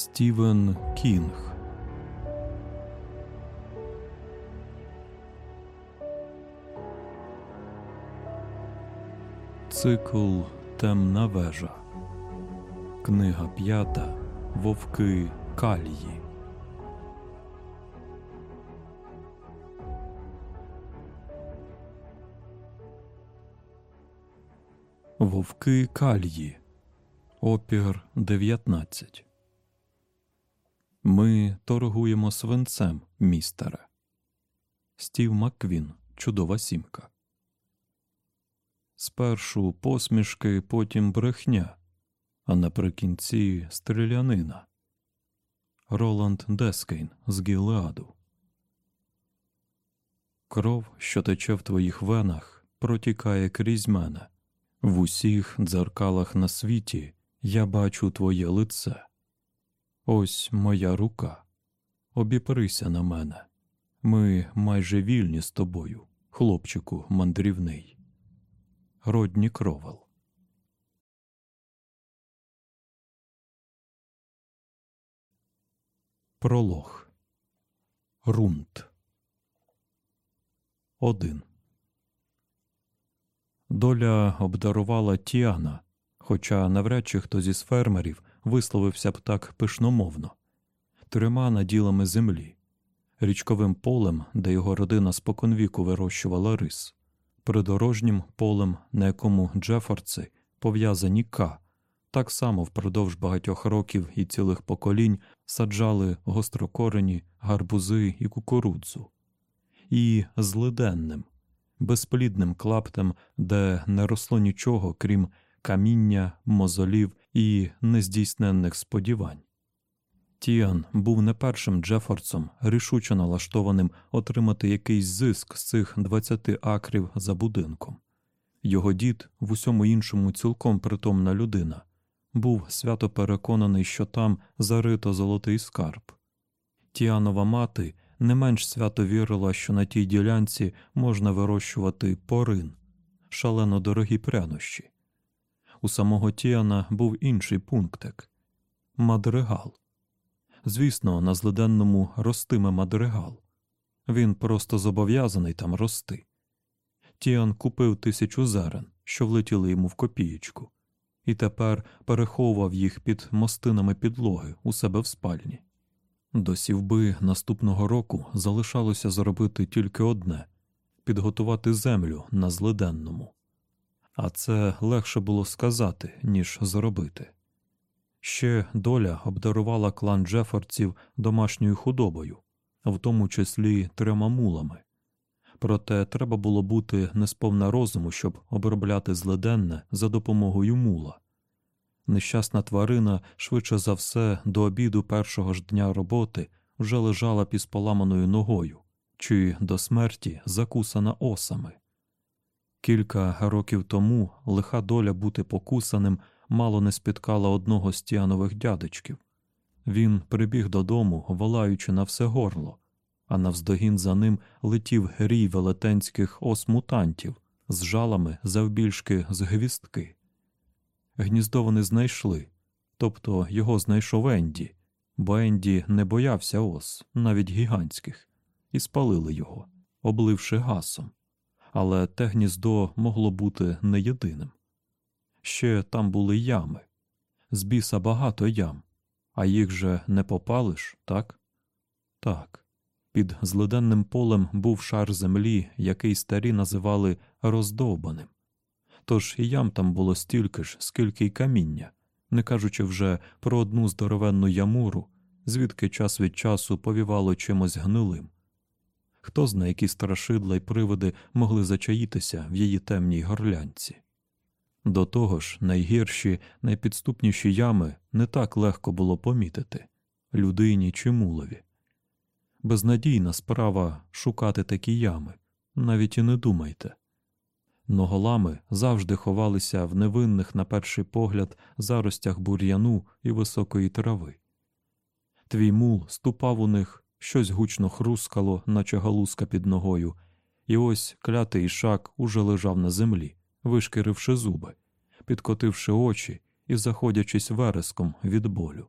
Стівен Кінг Цикл Темна вежа. Книга п'ята Вовки Калії. Вовки Калії. Опір 19 Ми торгуємо свинцем, містере. Стів Макквін. Чудова сімка. Спершу посмішки, потім брехня, а наприкінці стрілянина. Роланд Дескейн з Гілеаду. Кров, що тече в твоїх венах, протікає крізь мене. В усіх дзеркалах на світі я бачу твоє лице. Ось моя рука. Обіприся на мене. Ми майже вільні з тобою, хлопчику мандрівний. Родні Кровел. Пролог Рунт 1 Доля обдарувала Тіана, хоча навряд чи хто зі фермерів висловився б так пишномовно, трьома наділами землі, річковим полем, де його родина споконвіку вирощувала рис, придорожнім полем, на якому Джефордси пов'язані К, так само впродовж багатьох років і цілих поколінь саджали гострокорені, гарбузи і кукурудзу, і злиденним, безплідним клаптем, де не росло нічого, крім каміння, мозолів і нездійсненних сподівань. Тіан був не першим Джефордсом, рішуче налаштованим отримати якийсь зиск з цих 20 акрів за будинком. Його дід, в усьому іншому цілком притомна людина, був свято переконаний, що там зарито золотий скарб. Тіанова мати не менш свято вірила, що на тій ділянці можна вирощувати порин, шалено дорогі прянощі. У самого Тіана був інший пунктик мадригал. Звісно, на злиденному ростиме мадригал. Він просто зобов'язаний там рости. Тіан купив тисячу зерен, що влетіли йому в копієчку, і тепер переховував їх під мостинами підлоги у себе в спальні. До сівби наступного року залишалося зробити тільки одне підготувати землю на злиденному. А це легше було сказати, ніж зробити. Ще доля обдарувала клан Джефордсів домашньою худобою, в тому числі трьома мулами. Проте треба було бути несповна розуму, щоб обробляти злиденне за допомогою мула. Нещасна тварина, швидше за все, до обіду першого ж дня роботи вже лежала під поламаною ногою чи до смерті закусана осами. Кілька років тому лиха доля бути покусаним мало не спіткала одного з тіанових дядечків. Він прибіг додому, волаючи на все горло, а навздогін за ним летів грій велетенських ос мутантів з жалами завбільшки з гвістки. Гніздо вони знайшли, тобто його знайшов Енді, бо Енді не боявся ос, навіть гігантських, і спалили його, обливши гасом. Але те гніздо могло бути не єдиним. Ще там були ями, з біса багато ям, а їх же не попалиш, так? Так. Під злиденним полем був шар землі, який старі називали роздовбаним. Тож і ям там було стільки ж, скільки й каміння, не кажучи вже про одну здоровенну ямуру, звідки час від часу повівало чимось гнилим. Хто зна, які страшидла й привиди могли зачаїтися в її темній горлянці. До того ж, найгірші, найпідступніші ями не так легко було помітити людині чи мулові. Безнадійна справа шукати такі ями, навіть і не думайте. Ноголами завжди ховалися в невинних, на перший погляд, заростях бур'яну і високої трави. Твій мул ступав у них, щось гучно хрускало, наче галузка під ногою, і ось клятий шак уже лежав на землі, вишкіривши зуби, підкотивши очі і заходячись вереском від болю.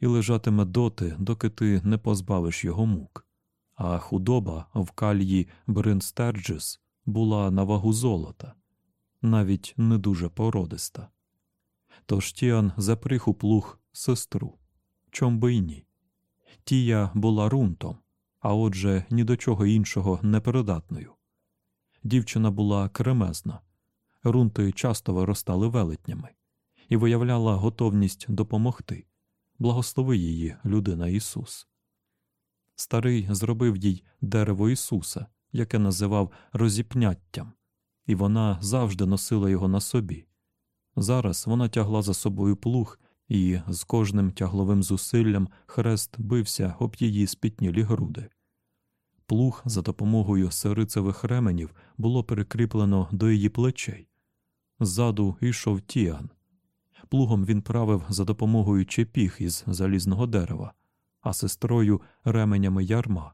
і лежатиме доти, доки ти не позбавиш його мук. А худоба в кальї Бринстерджес була на вагу золота, навіть не дуже породиста. Тож Тіан запріг плуг сестру. Чом би й ні. Тія була рунтом, а отже, ні до чого іншого непридатною. Дівчина була кремезна, рунти часто виростали велетнями і виявляла готовність допомогти. Благослови її, людина Ісус. Старий зробив їй дерево Ісуса, яке називав розіпняттям, і вона завжди носила його на собі. Зараз вона тягла за собою плуг, і з кожним тягловим зусиллям хрест бився об її спітнілі груди. Плуг за допомогою сирицевих ременів було перекріплено до її плечей. Ззаду йшов Тіан. Плугом він правив за допомогою чепіг із залізного дерева, а сестрою ременями ярма.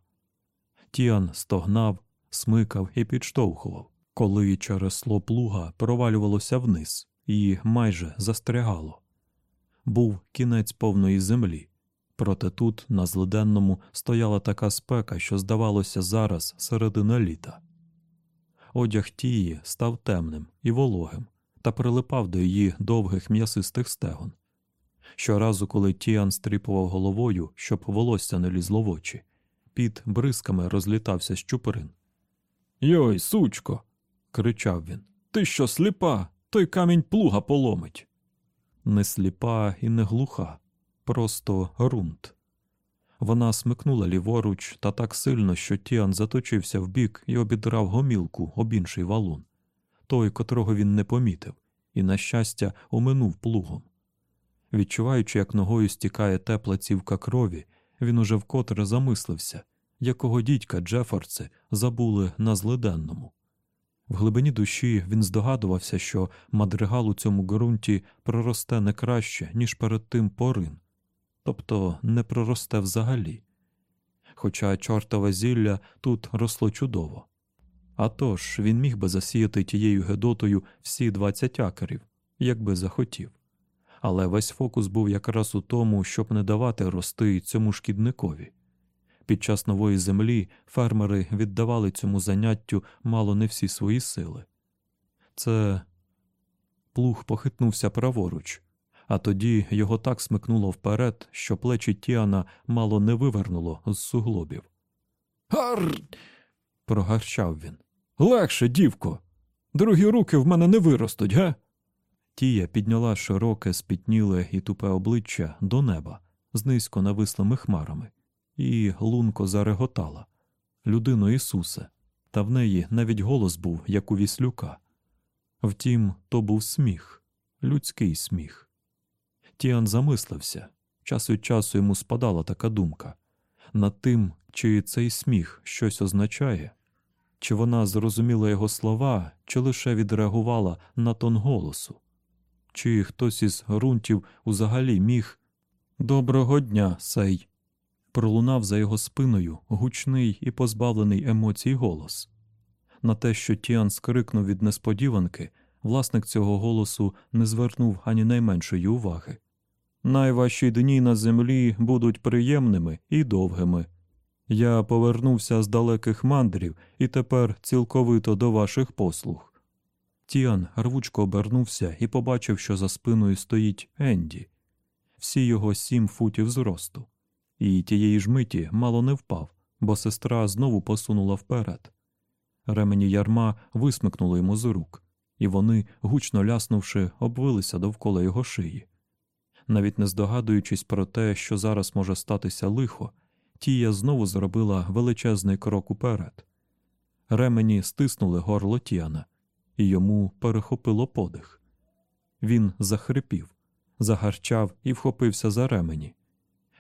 Тіан стогнав, смикав і підштовхував, коли чересло плуга провалювалося вниз і майже застрягало. Був кінець повної землі, проте тут, на злиденному, стояла така спека, що здавалося зараз середина літа. Одяг тії став темним і вологим та прилипав до її довгих м'ясистих стегон. Щоразу, коли Тіан стріпував головою, щоб волосся не лізло в очі, під бризками розлітався з чуприн. Йой, сучко. кричав він. Ти що сліпа? Той камінь плуга поломить. Не сліпа і не глуха, просто рунт. Вона смикнула ліворуч та так сильно, що Тіан заточився вбік і обідрав гомілку об інший валун, той, котрого він не помітив, і, на щастя, оминув плугом. Відчуваючи, як ногою стікає тепла цівка крові, він уже вкотре замислився, якого дідька Джефордси забули на злиденному. В глибині душі він здогадувався, що мадригал у цьому ґрунті проросте не краще, ніж перед тим порин, тобто не проросте взагалі. Хоча чортове зілля тут росло чудово. А тож він міг би засіяти тією гедотою всі двадцять акерів, якби захотів. Але весь фокус був якраз у тому, щоб не давати рости цьому шкідникові. Під час нової землі фермери віддавали цьому заняттю мало не всі свої сили. Це плуг похитнувся праворуч, а тоді його так смикнуло вперед, що плечі Тіана мало не вивернуло з суглобів. Гар. прогарчав він. Легше, дівко. Другі руки в мене не виростуть, ге? Тія підняла широке, спітніле і тупе обличчя до неба з низько навислими хмарами і лунко зареготала. Людино Ісусе, та в неї навіть голос був, як у віслюка. Втім, то був сміх, людський сміх. Тіан замислився, час від часу йому спадала така думка. Над тим, чи цей сміх щось означає, чи вона зрозуміла його слова, чи лише відреагувала на тон голосу, чи хтось із ґрунтів узагалі міг Доброго дня, сей пролунав за його спиною гучний і позбавлений емоцій голос. На те, що Тіан скрикнув від несподіванки, власник цього голосу не звернув ані найменшої уваги. Найважчі дні на землі будуть приємними і довгими. Я повернувся з далеких мандрів і тепер цілковито до ваших послуг. Тіан рвучко обернувся і побачив, що за спиною стоїть Енді, всі його сім футів зросту і тієї ж миті мало не впав, бо сестра знову посунула вперед. Ремені ярма висмикнули йому з рук, і вони, гучно ляснувши, обвилися довкола його шиї. Навіть не здогадуючись про те, що зараз може статися лихо, Тія знову зробила величезний крок уперед. Ремені стиснули горло Тіана, і йому перехопило подих. Він захрипів, загарчав і вхопився за ремені.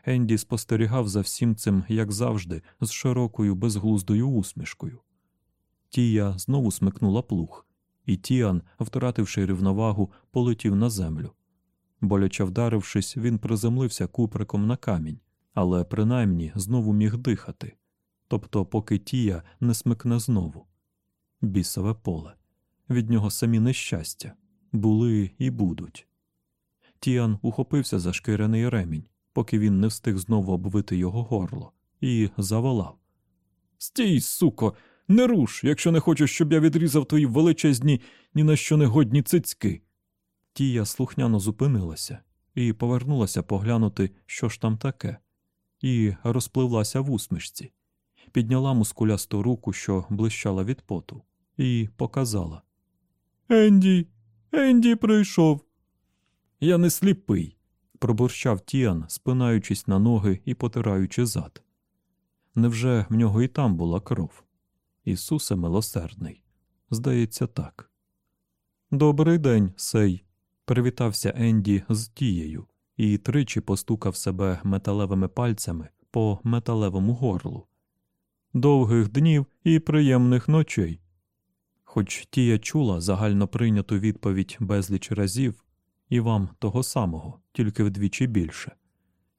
Енді спостерігав за всім цим, як завжди, з широкою безглуздою усмішкою. Тія знову смикнула плуг, і Тіан, втративши рівновагу, полетів на землю. Боляче вдарившись, він приземлився куприком на камінь, але принаймні знову міг дихати, тобто, поки Тія не смикне знову. Бісове поле. Від нього самі нещастя були і будуть. Тіан ухопився за шкіряний ремінь поки він не встиг знову обвити його горло, і заволав. Стій, суко, не руш, якщо не хочеш, щоб я відрізав твої величезні, ні на що не годні цицьки. Тія слухняно зупинилася і повернулася поглянути, що ж там таке, і розпливлася в усмішці, підняла мускулясту руку, що блищала від поту, і показала. Енді, Енді прийшов. Я не сліпий, пробурчав Тіан, спинаючись на ноги і потираючи зад. Невже в нього і там була кров? Ісусе милосердний. Здається, так. Добрий день, сей, привітався Енді з тією і тричі постукав себе металевими пальцями по металевому горлу. Довгих днів і приємних ночей. Хоч тія чула загально прийняту відповідь безліч разів, і вам того самого, тільки вдвічі більше.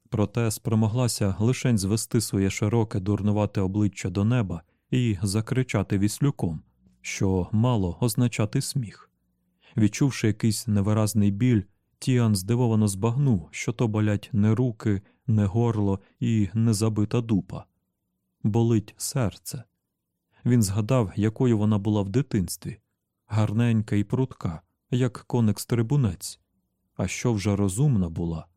Проте спромоглася лишень звести своє широке дурнувате обличчя до неба і закричати віслюком, що мало означати сміх. Відчувши якийсь невиразний біль, Тіан здивовано збагнув, що то болять не руки, не горло і не забита дупа. Болить серце. Він згадав, якою вона була в дитинстві гарненька і прутка, як коник стрибунець, а що вже розумна була.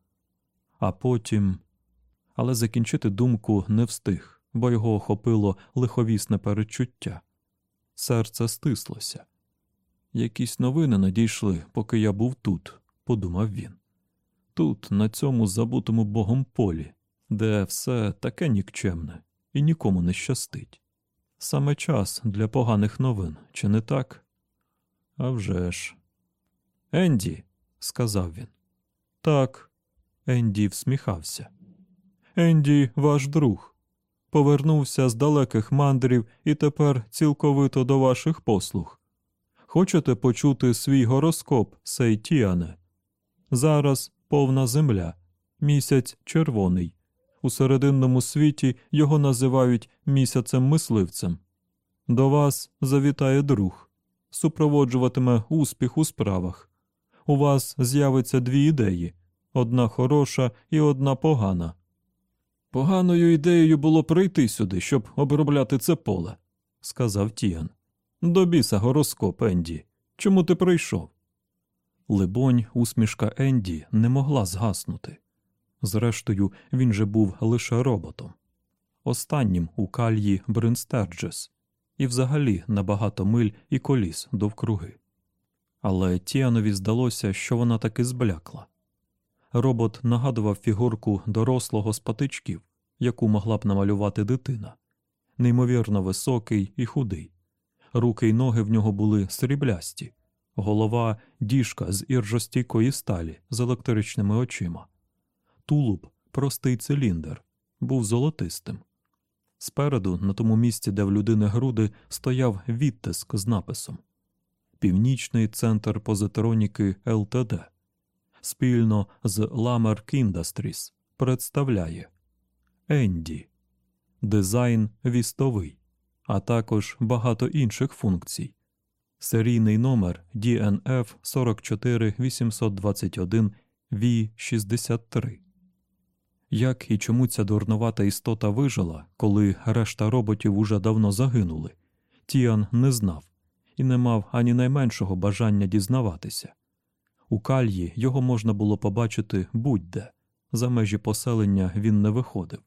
А потім. Але закінчити думку не встиг, бо його охопило лиховісне перечуття. Серце стислося. Якісь новини надійшли, поки я був тут, подумав він. Тут, на цьому забутому богом полі, де все таке нікчемне і нікому не щастить. Саме час для поганих новин, чи не так? «А вже ж!» Енді, сказав він. Так, Енді всміхався. Енді, ваш друг. Повернувся з далеких мандрів і тепер цілковито до ваших послуг. Хочете почути свій гороскоп, Сейтіане? Зараз повна земля, місяць червоний. У серединному світі його називають місяцем мисливцем. До вас завітає друг, супроводжуватиме успіх у справах. У вас з'явиться дві ідеї одна хороша і одна погана. Поганою ідеєю було прийти сюди, щоб обробляти це поле, сказав Тіан. До біса гороскоп, Енді. Чому ти прийшов? Либонь, усмішка Енді не могла згаснути. Зрештою, він же був лише роботом, останнім у кальї Бринстерджес, і взагалі на багато миль і коліс довкруги. Але Тіанові здалося, що вона таки зблякла. Робот нагадував фігурку дорослого з патичків, яку могла б намалювати дитина, неймовірно високий і худий. Руки й ноги в нього були сріблясті, голова діжка з іржостійкої сталі з електричними очима. Тулуб, простий циліндр, був золотистим. Спереду, на тому місці, де в людини груди, стояв відтиск з написом Північний центр позитроніки ЛТД спільно з Lamarck Industries представляє Енді, дизайн вістовий, а також багато інших функцій. Серійний номер DNF 44821 V63. Як і чому ця дурновата істота вижила, коли решта роботів уже давно загинули, Тіан не знав і не мав ані найменшого бажання дізнаватися. У кальї його можна було побачити будь-де, за межі поселення він не виходив.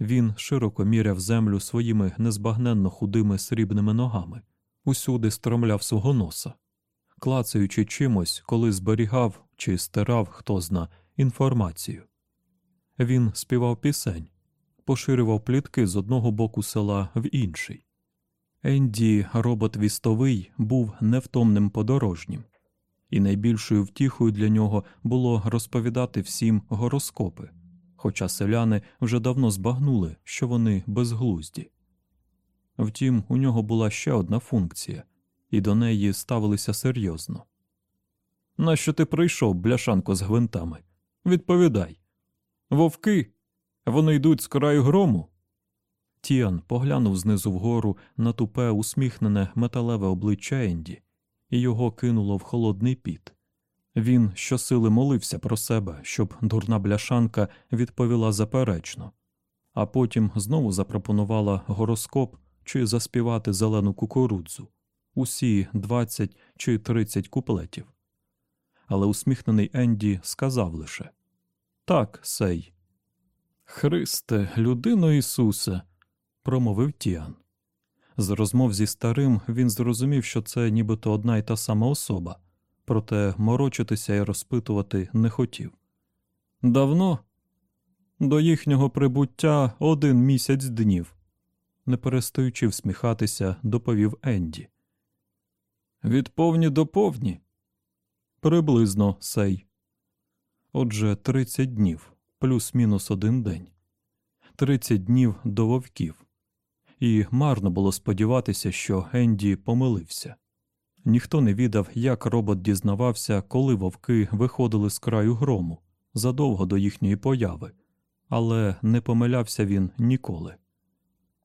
Він широко міряв землю своїми незбагненно худими срібними ногами, усюди стромляв свого носа, клацаючи чимось, коли зберігав чи стирав хто зна інформацію. Він співав пісень, поширював плітки з одного боку села в інший. Енді, робот вістовий, був невтомним подорожнім і найбільшою втіхою для нього було розповідати всім гороскопи, хоча селяни вже давно збагнули, що вони безглузді. Втім, у нього була ще одна функція, і до неї ставилися серйозно. Нащо ти прийшов, бляшанко, з гвинтами? Відповідай. Вовки. Вони йдуть з краю грому. Тіан поглянув знизу вгору на тупе усміхнене металеве обличчя Енді і його кинуло в холодний піт. Він щосили молився про себе, щоб дурна бляшанка відповіла заперечно, а потім знову запропонувала гороскоп чи заспівати зелену кукурудзу усі 20 чи 30 куплетів. Але усміхнений Енді сказав лише Так, сей. Христе, людино Ісусе, промовив Тіан. З розмов зі старим він зрозумів, що це нібито одна й та сама особа, проте морочитися і розпитувати не хотів. Давно до їхнього прибуття один місяць днів, не перестаючи всміхатися, доповів Енді. Від повні до повні? Приблизно сей. Отже, тридцять днів, плюс-мінус один день. Тридцять днів до вовків. І марно було сподіватися, що Енді помилився. Ніхто не відав, як робот дізнавався, коли вовки виходили з краю грому задовго до їхньої появи, але не помилявся він ніколи.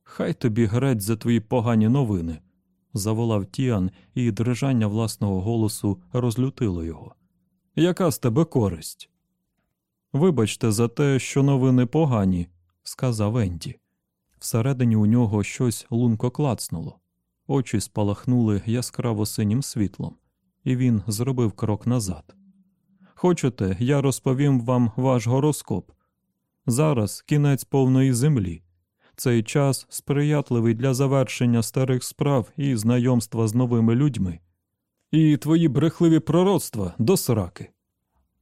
Хай тобі грець за твої погані новини, заволав Тіан, і дрижання власного голосу розлютило його. Яка з тебе користь? Вибачте за те, що новини погані, сказав Енді. Всередині у нього щось лунко клацнуло, очі спалахнули яскраво синім світлом, і він зробив крок назад. Хочете, я розповім вам ваш гороскоп. Зараз кінець повної землі. Цей час сприятливий для завершення старих справ і знайомства з новими людьми. І твої брехливі пророцтва до сраки.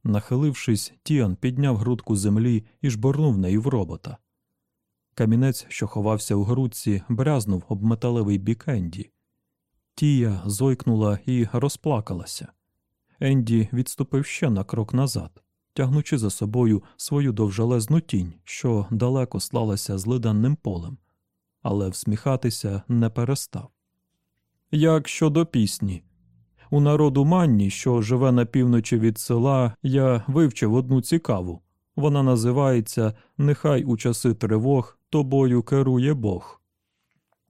Нахилившись, Тіан підняв грудку землі і жборнув нею в робота. Камінець, що ховався у грудці, брязнув об металевий бік Енді. Тія зойкнула і розплакалася. Енді відступив ще на крок назад, тягнучи за собою свою довжелезну тінь, що далеко слалася з лиданним полем, але всміхатися не перестав. Як щодо пісні, у народу манні, що живе на півночі від села, я вивчив одну цікаву. Вона називається Нехай у часи тривог тобою керує Бог.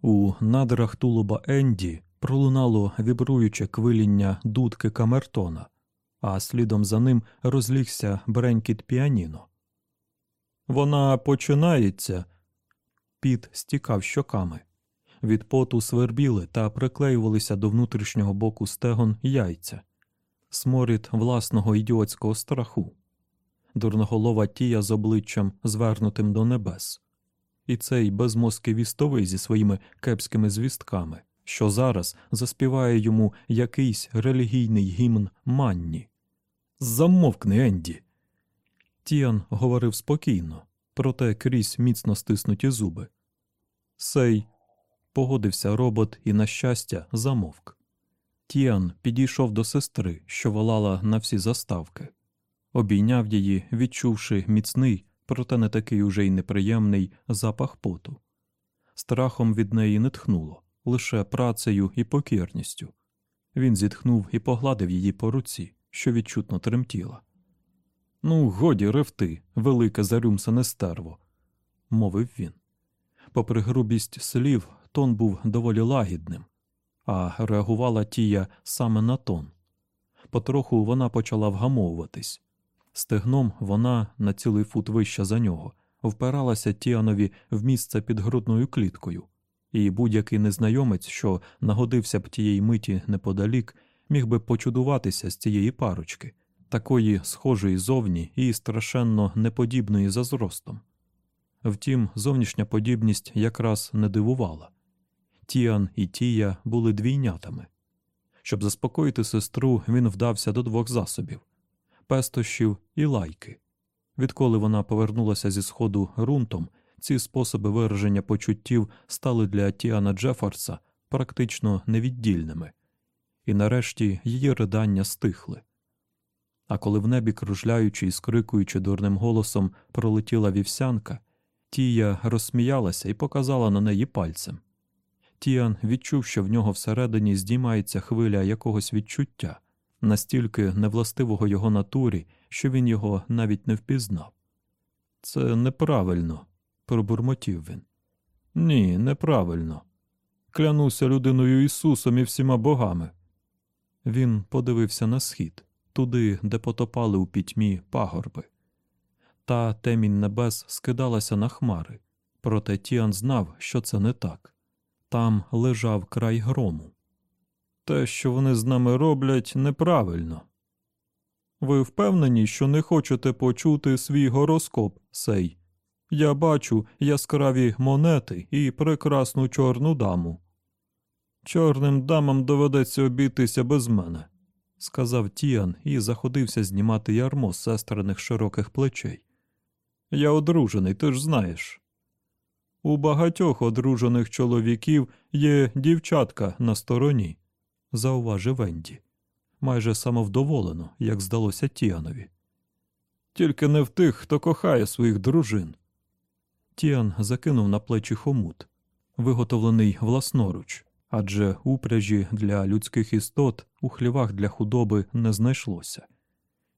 У надрах тулуба Енді пролунало вібруюче квиління дудки камертона, а слідом за ним розлігся бренькіт піаніно. Вона починається. Піт стікав щоками. Від поту свербіли та приклеювалися до внутрішнього боку стегон яйця, сморід власного ідіотського страху, дурноголова тія з обличчям, звернутим до небес, і цей безмозкий вістовий зі своїми кепськими звістками, що зараз заспіває йому якийсь релігійний гімн манні. Замовкни, Енді. Тіан говорив спокійно, проте крізь міцно стиснуті зуби. Сей погодився робот і, на щастя, замовк. Тіан підійшов до сестри, що волала на всі заставки, обійняв її, відчувши міцний, проте не такий уже й неприємний запах поту. Страхом від неї не тхнуло, лише працею і покірністю. Він зітхнув і погладив її по руці, що відчутно тремтіла. Ну, годі ревти, велике зарюмсане стерво, мовив він. Попри грубість слів, тон був доволі лагідним, а реагувала тія саме на тон. Потроху вона почала вгамовуватись. Стегном вона, на цілий фут вища за нього, впиралася Тіанові в місце під грудною кліткою, і будь-який незнайомець, що нагодився б тієї миті неподалік, міг би почудуватися з цієї парочки, такої схожої зовні і страшенно неподібної за зростом. Втім, зовнішня подібність якраз не дивувала. Тіан і Тія були двійнятами. Щоб заспокоїти сестру, він вдався до двох засобів пестощів і лайки. Відколи вона повернулася зі сходу рунтом, ці способи вираження почуттів стали для Тіана Джефарса практично невіддільними, і нарешті її ридання стихли. А коли в небі, кружляючи і скрикуючи дурним голосом, пролетіла вівсянка, Тія розсміялася і показала на неї пальцем. Тіан відчув, що в нього всередині здіймається хвиля якогось відчуття, настільки невластивого його натурі, що він його навіть не впізнав. Це неправильно, пробурмотів він. Ні, неправильно. Клянуся людиною Ісусом і всіма богами. Він подивився на схід, туди, де потопали у пітьмі пагорби. Та темінь небес скидалася на хмари, проте Тіан знав, що це не так. Там лежав край грому. Те, що вони з нами роблять, неправильно. Ви впевнені, що не хочете почути свій гороскоп, сей? Я бачу яскраві монети і прекрасну чорну даму. Чорним дамам доведеться обійтися без мене, сказав Тіан і заходився знімати ярмо з сестриних широких плечей. Я одружений, ти ж знаєш. У багатьох одружених чоловіків є дівчатка на стороні, зауважив Енді, майже самовдоволено, як здалося Тіанові. Тільки не в тих, хто кохає своїх дружин. Тіан закинув на плечі хомут, виготовлений власноруч, адже упряжі для людських істот у хлівах для худоби не знайшлося,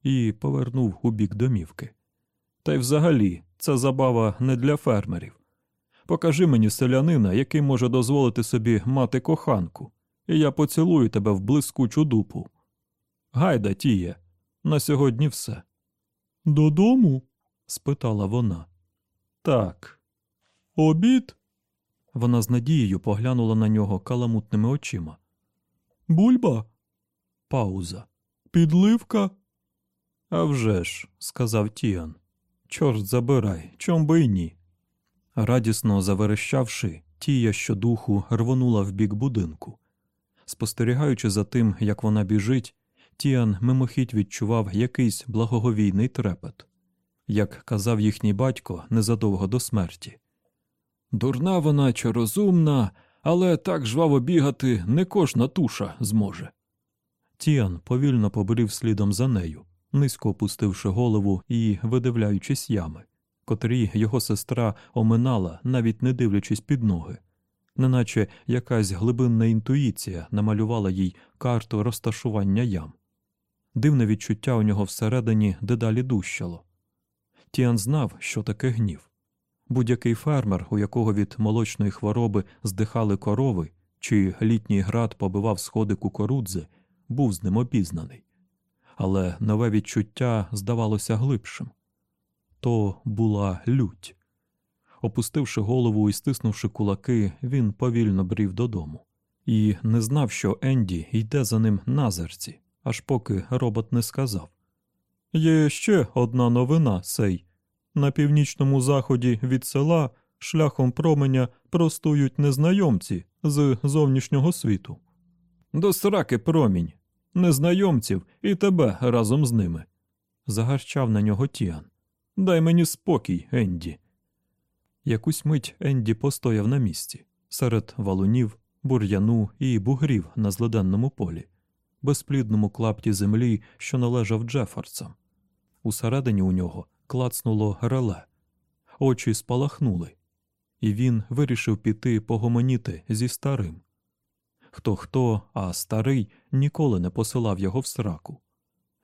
і повернув у бік домівки. Та й взагалі ця забава не для фермерів. Покажи мені селянина, який може дозволити собі мати коханку, і я поцілую тебе в блискучу дупу. Гайда, тіє, на сьогодні все. Додому? спитала вона. Так. Обід? Вона з надією поглянула на нього каламутними очима. Бульба? Пауза. Підливка? «А вже ж», – сказав Тіан. Чорт забирай, чом би й ні. Радісно заверещавши, Тія щодуху рвонула в бік будинку. Спостерігаючи за тим, як вона біжить, Тіан мимохідь відчував якийсь благоговійний трепет, як казав їхній батько незадовго до смерті. Дурна вона чи розумна, але так жваво бігати не кожна туша зможе. Тіан повільно побрів слідом за нею, низько опустивши голову і видивляючись ями, котрі його сестра оминала, навіть не дивлячись під ноги, неначе якась глибинна інтуїція намалювала їй карту розташування ям. Дивне відчуття у нього всередині дедалі дужчало. Тіан знав, що таке гнів. Будь-який фермер, у якого від молочної хвороби здихали корови, чи літній град побивав сходи кукурудзи, був з ним обізнаний. Але нове відчуття здавалося глибшим то була лють. Опустивши голову і стиснувши кулаки, він повільно брів додому і не знав, що Енді йде за ним на зерці, аж поки робот не сказав. Є ще одна новина, сей. На північному заході від села шляхом променя простують незнайомці з зовнішнього світу. До сраки промінь, незнайомців і тебе разом з ними. Загарчав на нього Тіан. Дай мені спокій, Енді. Якусь мить Енді постояв на місці серед валунів, бур'яну і бугрів на зледенному полі, безплідному клапті землі, що належав Джефарцам. Усередині у нього клацнуло реле, очі спалахнули, і він вирішив піти погомоніти зі старим. Хто хто, а старий ніколи не посилав його в сраку.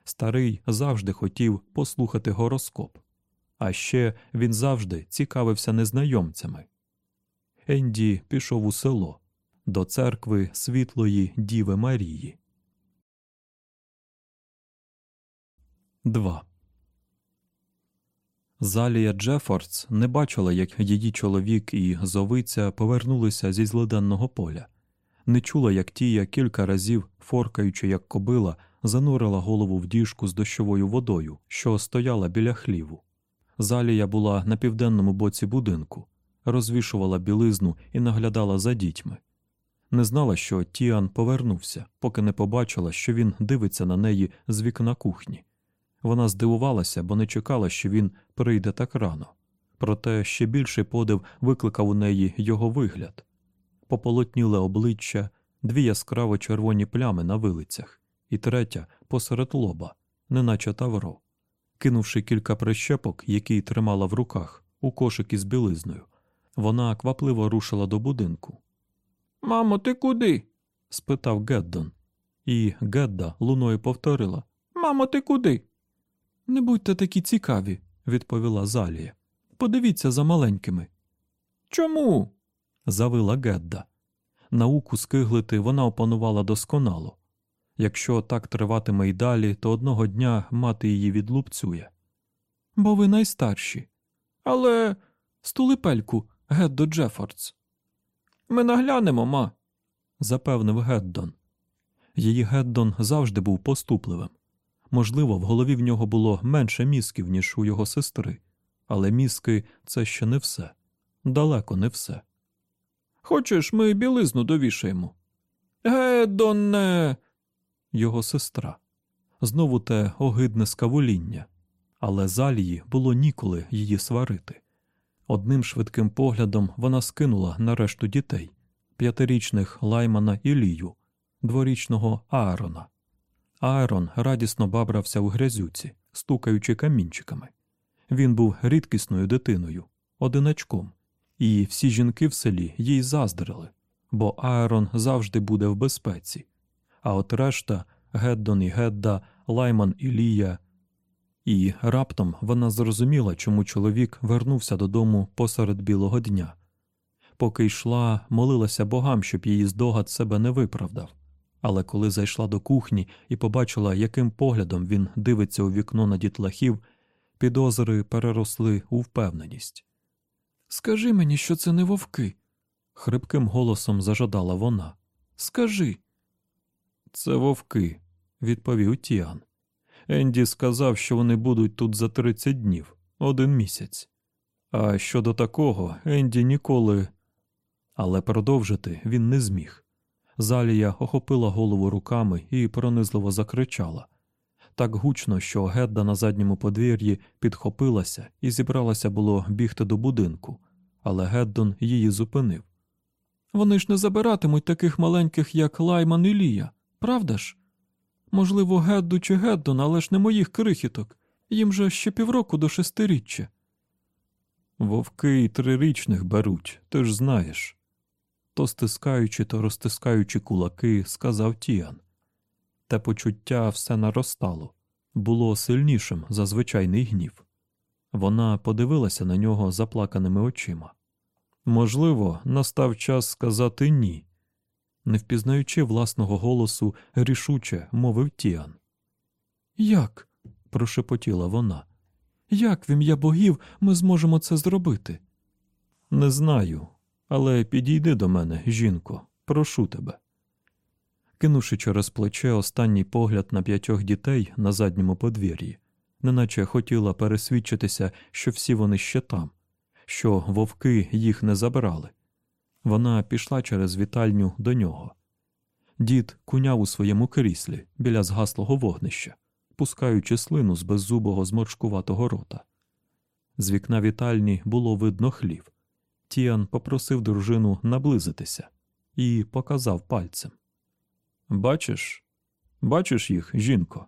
Старий завжди хотів послухати гороскоп, а ще він завжди цікавився незнайомцями. Енді пішов у село до церкви світлої Діви Марії. 2. Залія Джефордс не бачила, як її чоловік і зовиця повернулися зі злиденного поля, не чула, як тія кілька разів, форкаючи, як кобила, занурила голову в діжку з дощовою водою, що стояла біля хліву. Залія була на південному боці будинку, розвішувала білизну і наглядала за дітьми. Не знала, що Тіан повернувся, поки не побачила, що він дивиться на неї з вікна кухні. Вона здивувалася, бо не чекала, що він прийде так рано. Проте ще більший подив викликав у неї його вигляд пополотніле обличчя, дві яскраво червоні плями на вилицях, і третя посеред лоба, неначе тавро. Кинувши кілька прищепок, які тримала в руках, у кошик із білизною, вона квапливо рушила до будинку. Мамо, ти куди? спитав Геддон. І Гедда луною повторила Мамо, ти куди? Не будьте такі цікаві, відповіла Залія. Подивіться за маленькими. Чому? завила Гедда. Науку скиглити вона опанувала досконало. Якщо так триватиме й далі, то одного дня мати її відлупцює. Бо ви найстарші. Але стулипельку, Геддо Джефордс. Ми наглянемо, ма, запевнив Геддон. Її Геддон завжди був поступливим. Можливо, в голові в нього було менше мізків, ніж у його сестри, але мізки це ще не все, далеко не все. Хочеш, ми білизну довішаємо? Гедоне. Його сестра. Знову те огидне скавуління, але залії було ніколи її сварити. Одним швидким поглядом вона скинула на решту дітей п'ятирічних Лаймана і Лію, дворічного Аарона. Аарон радісно бабрався у грязюці, стукаючи камінчиками. Він був рідкісною дитиною, одиначком, і всі жінки в селі їй заздрили, бо Аарон завжди буде в безпеці. А от решта Геддон і Гедда, Лайман і Лія. І раптом вона зрозуміла, чому чоловік вернувся додому посеред білого дня. Поки йшла, молилася богам, щоб її здогад себе не виправдав. Але коли зайшла до кухні і побачила, яким поглядом він дивиться у вікно на дітлахів, підозри переросли у впевненість. Скажи мені, що це не вовки, хрипким голосом зажадала вона. Скажи. Це вовки, відповів Тіан. Енді сказав, що вони будуть тут за 30 днів, один місяць. А щодо такого, Енді ніколи. Але продовжити він не зміг. Залія охопила голову руками і пронизливо закричала так гучно, що Гедда на задньому подвір'ї підхопилася і зібралася було бігти до будинку, але Геддон її зупинив. Вони ж не забиратимуть таких маленьких, як Лайман і Лія, правда ж? Можливо, Гедду чи Геддон, але ж не моїх крихіток. Їм же ще півроку до шестиріччя. Вовки й трирічних беруть, ти ж знаєш. То стискаючи, то розтискаючи кулаки, сказав Тіан. Те почуття все наростало, було сильнішим за звичайний гнів. Вона подивилася на нього заплаканими очима. Можливо, настав час сказати ні. Не впізнаючи власного голосу, рішуче мовив Тіан. Як? прошепотіла вона. Як в ім'я богів ми зможемо це зробити? Не знаю, але підійди до мене, жінко, прошу тебе. Кинувши через плече останній погляд на п'ятьох дітей на задньому подвір'ї, неначе хотіла пересвідчитися, що всі вони ще там, що вовки їх не забрали. Вона пішла через вітальню до нього. Дід куняв у своєму кріслі біля згаслого вогнища, пускаючи слину з беззубого зморшкуватого рота. З вікна вітальні було видно хлів. Тіан попросив дружину наблизитися і показав пальцем. Бачиш, бачиш їх, жінко?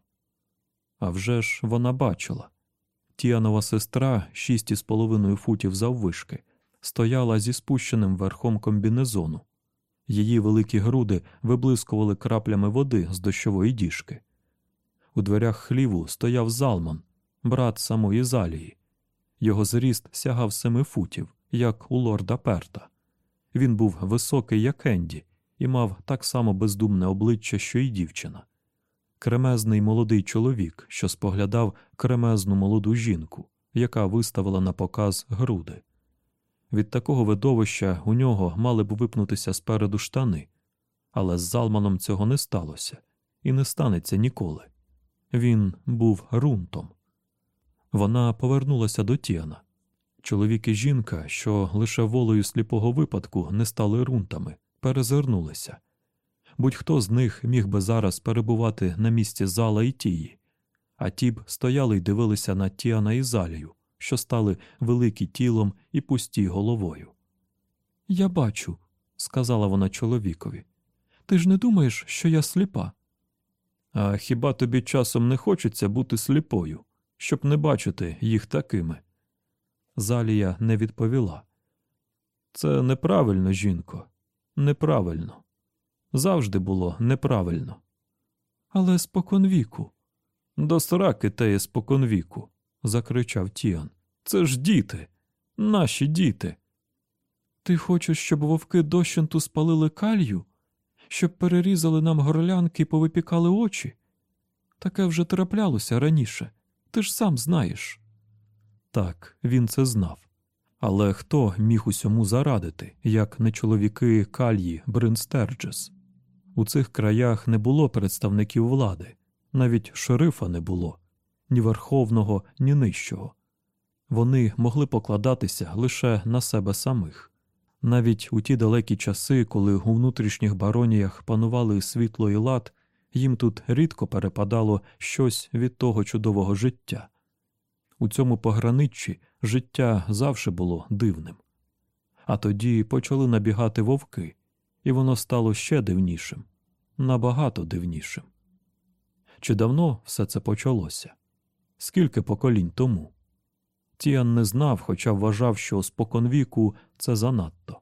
А вже ж вона бачила. Тіанова сестра, шість із половиною футів заввишки, стояла зі спущеним верхом комбінезону. Її великі груди виблискували краплями води з дощової діжки. У дверях хліву стояв залман, брат самої залії. Його зріст сягав семи футів, як у лорда Перта. Він був високий, як Енді, і мав так само бездумне обличчя, що й дівчина. Кремезний молодий чоловік, що споглядав кремезну молоду жінку, яка виставила на показ груди. Від такого видовища у нього мали б випнутися спереду штани, але з Залманом цього не сталося і не станеться ніколи. Він був рунтом. Вона повернулася до Тіана. Чоловік і жінка, що лише волею сліпого випадку не стали рунтами, перезирнулися. Будь-хто з них міг би зараз перебувати на місці зала і тії, а ті б стояли й дивилися на Тіана і залію, що стали великі тілом і пусті головою. Я бачу, сказала вона чоловікові. Ти ж не думаєш, що я сліпа? А хіба тобі часом не хочеться бути сліпою, щоб не бачити їх такими? Залія не відповіла. Це неправильно, жінко, неправильно. Завжди було неправильно. Але споконвіку. До сраки теє споконвіку, закричав Тіан. Це ж діти, наші діти. Ти хочеш, щоб вовки дощенту спалили калью? Щоб перерізали нам горлянки і повипікали очі? Таке вже траплялося раніше, ти ж сам знаєш. Так, він це знав. Але хто міг усьому зарадити, як не чоловіки Кальї Бринстерджес? У цих краях не було представників влади, навіть шерифа не було, ні верховного, ні нижчого. Вони могли покладатися лише на себе самих. Навіть у ті далекі часи, коли у внутрішніх бароніях панували світло і лад, їм тут рідко перепадало щось від того чудового життя. У цьому пограниччі життя завжди було дивним. А тоді почали набігати вовки, і воно стало ще дивнішим, набагато дивнішим. Чи давно все це почалося? Скільки поколінь тому? Тіан не знав, хоча вважав, що споконвіку це занадто.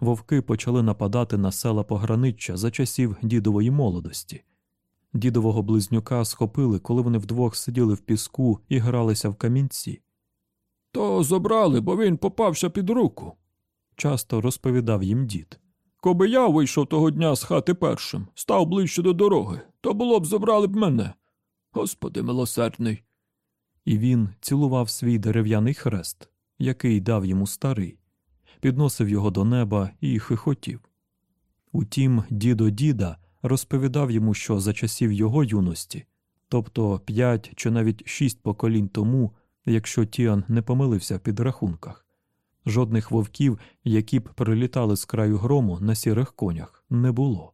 Вовки почали нападати на села пограниччя за часів дідової молодості. Дідового близнюка схопили, коли вони вдвох сиділи в піску і гралися в камінці. То забрали, бо він попався під руку. Часто розповідав їм дід. Коби я вийшов того дня з хати першим, став ближче до дороги, то було б забрали б мене. Господи милосердний. І він цілував свій дерев'яний хрест, який дав йому старий, підносив його до неба і хихотів. Утім, дідо діда розповідав йому, що за часів його юності, тобто п'ять чи навіть шість поколінь тому, якщо Тіан не помилився в підрахунках, жодних вовків, які б прилітали з краю грому на сірих конях, не було.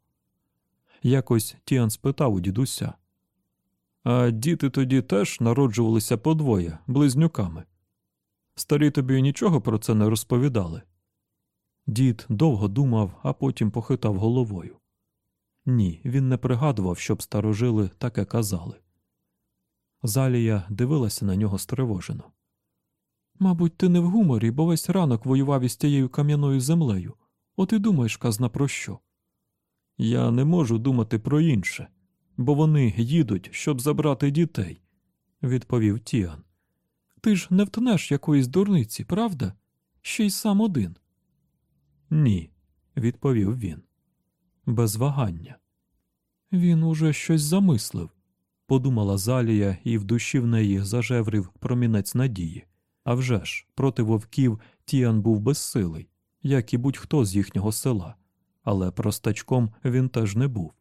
Якось Тіан спитав у дідуся. А діти тоді теж народжувалися подвоє, близнюками. Старі тобі нічого про це не розповідали. Дід довго думав, а потім похитав головою. Ні, він не пригадував, щоб старожили таке казали. Залія дивилася на нього стривожено. Мабуть, ти не в гуморі, бо весь ранок воював із тією кам'яною землею. От і думаєш, казна, про що? Я не можу думати про інше, бо вони їдуть, щоб забрати дітей, відповів Тіан. Ти ж не втнеш якоїсь дурниці, правда? Ще й сам один. Ні, відповів він. Без вагання. Він уже щось замислив, подумала Залія, і в душі в неї зажеврив промінець надії. А вже ж, проти вовків Тіан був безсилий, як і будь-хто з їхнього села, але простачком він теж не був.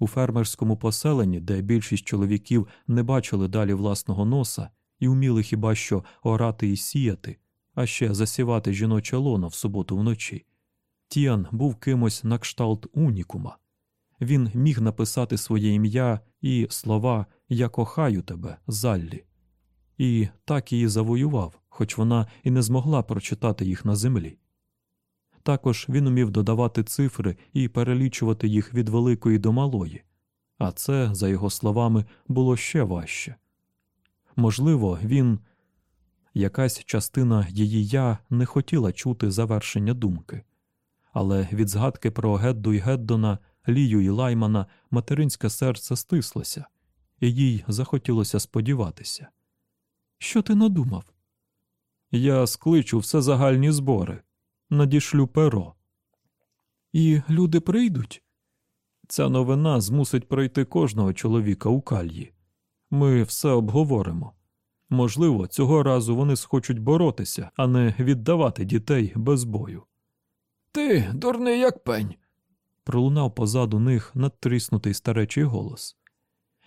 У фермерському поселенні, де більшість чоловіків не бачили далі власного носа і вміли хіба що орати і сіяти, а ще засівати жіноче лоно в суботу вночі. Тіан був кимось на кшталт унікума. Він міг написати своє ім'я і слова Я кохаю тебе, Заллі. І так її завоював, хоч вона і не змогла прочитати їх на землі. Також він умів додавати цифри і перелічувати їх від великої до малої, а це, за його словами, було ще важче. Можливо, він якась частина її я не хотіла чути завершення думки, але від згадки про Гедду й Геддона, Лію і Лаймана материнське серце стислося, і їй захотілося сподіватися. Що ти надумав? Я скличу все загальні збори, надішлю перо. І люди прийдуть. Ця новина змусить пройти кожного чоловіка у кальї. Ми все обговоримо. Можливо, цього разу вони схочуть боротися, а не віддавати дітей без бою. Ти, дурний, як пень. Пролунав позаду них надтріснутий старечий голос.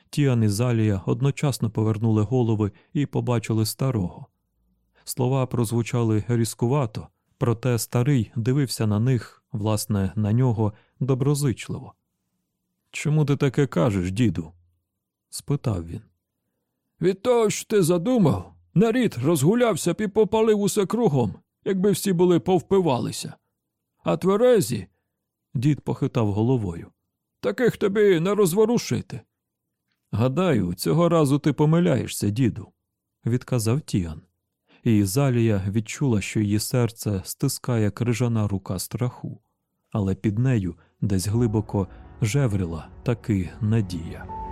Тіан і Залія одночасно повернули голови і побачили старого. Слова прозвучали різкувато, проте старий дивився на них, власне, на нього доброзичливо. Чому ти таке кажеш, діду? спитав він. Від того, що ти задумав, нарід розгулявся б і попалив усе кругом, якби всі були повпивалися. А тверезі, дід похитав головою. Таких тобі не розворушити. Гадаю, цього разу ти помиляєшся, діду, відказав Тіан. І Залія відчула, що її серце стискає крижана рука страху, але під нею десь глибоко жевріла таки надія.